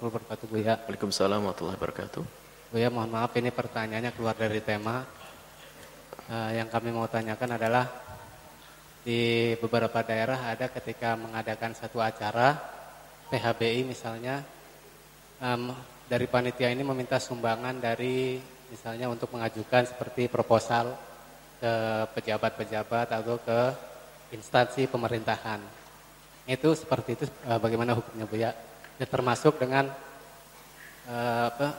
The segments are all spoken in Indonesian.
Buya. Waalaikumsalam warahmatullahi wabarakatuh. Buya mohon maaf ini pertanyaannya keluar dari tema. Uh, yang kami mau tanyakan adalah di beberapa daerah ada ketika mengadakan satu acara PHBI misalnya um, dari panitia ini meminta sumbangan dari misalnya untuk mengajukan seperti proposal ke pejabat-pejabat atau ke instansi pemerintahan. Itu seperti itu uh, bagaimana hukumnya Bu ya? Ya, termasuk dengan uh, apa,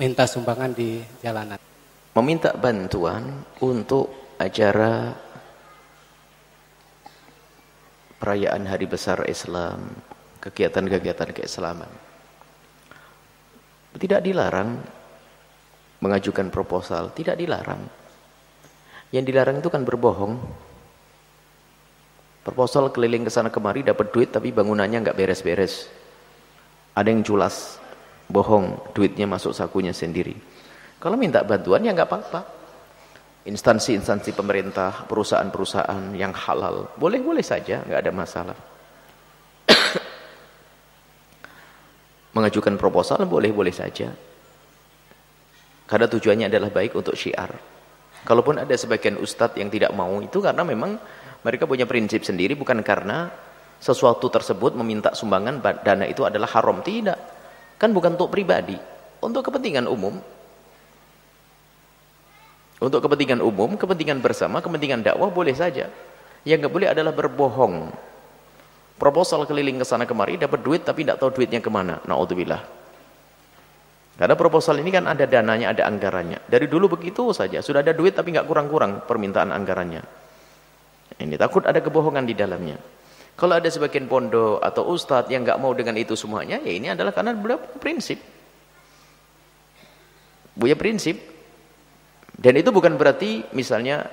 minta sumbangan di jalanan meminta bantuan untuk acara perayaan hari besar Islam, kegiatan-kegiatan keislaman. Tidak dilarang mengajukan proposal, tidak dilarang. Yang dilarang itu kan berbohong. Proposal keliling ke sana kemari dapat duit tapi bangunannya nggak beres-beres. Ada yang culas, bohong, duitnya masuk sakunya sendiri. Kalau minta bantuan ya nggak apa-apa. Instansi-instansi pemerintah, perusahaan-perusahaan yang halal, boleh-boleh saja, nggak ada masalah. Mengajukan proposal boleh-boleh saja. Karena tujuannya adalah baik untuk syiar. Kalaupun ada sebagian ustadz yang tidak mau itu karena memang mereka punya prinsip sendiri bukan karena sesuatu tersebut meminta sumbangan dana itu adalah haram tidak. Kan bukan untuk pribadi, untuk kepentingan umum. Untuk kepentingan umum, kepentingan bersama, kepentingan dakwah boleh saja. Yang nggak boleh adalah berbohong. Proposal keliling ke sana kemari dapat duit tapi tidak tahu duitnya ke mana. Naudzubillah. Karena proposal ini kan ada dananya, ada anggarannya. Dari dulu begitu saja, sudah ada duit tapi nggak kurang-kurang permintaan anggarannya. Ini takut ada kebohongan di dalamnya. Kalau ada sebagian pondok atau ustadz yang nggak mau dengan itu semuanya, ya ini adalah karena beliau prinsip. Punya prinsip, dan itu bukan berarti misalnya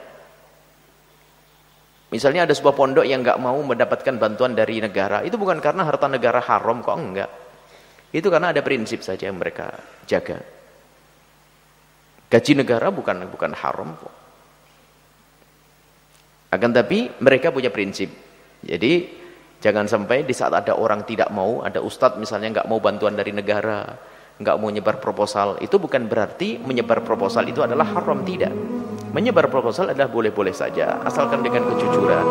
misalnya ada sebuah pondok yang nggak mau mendapatkan bantuan dari negara, itu bukan karena harta negara haram kok enggak. Itu karena ada prinsip saja yang mereka jaga. Gaji negara bukan bukan haram kok. Akan tapi mereka punya prinsip. Jadi jangan sampai di saat ada orang tidak mau, ada ustadz misalnya nggak mau bantuan dari negara, nggak mau nyebar proposal itu bukan berarti menyebar proposal itu adalah haram tidak menyebar proposal adalah boleh-boleh saja asalkan dengan kejujuran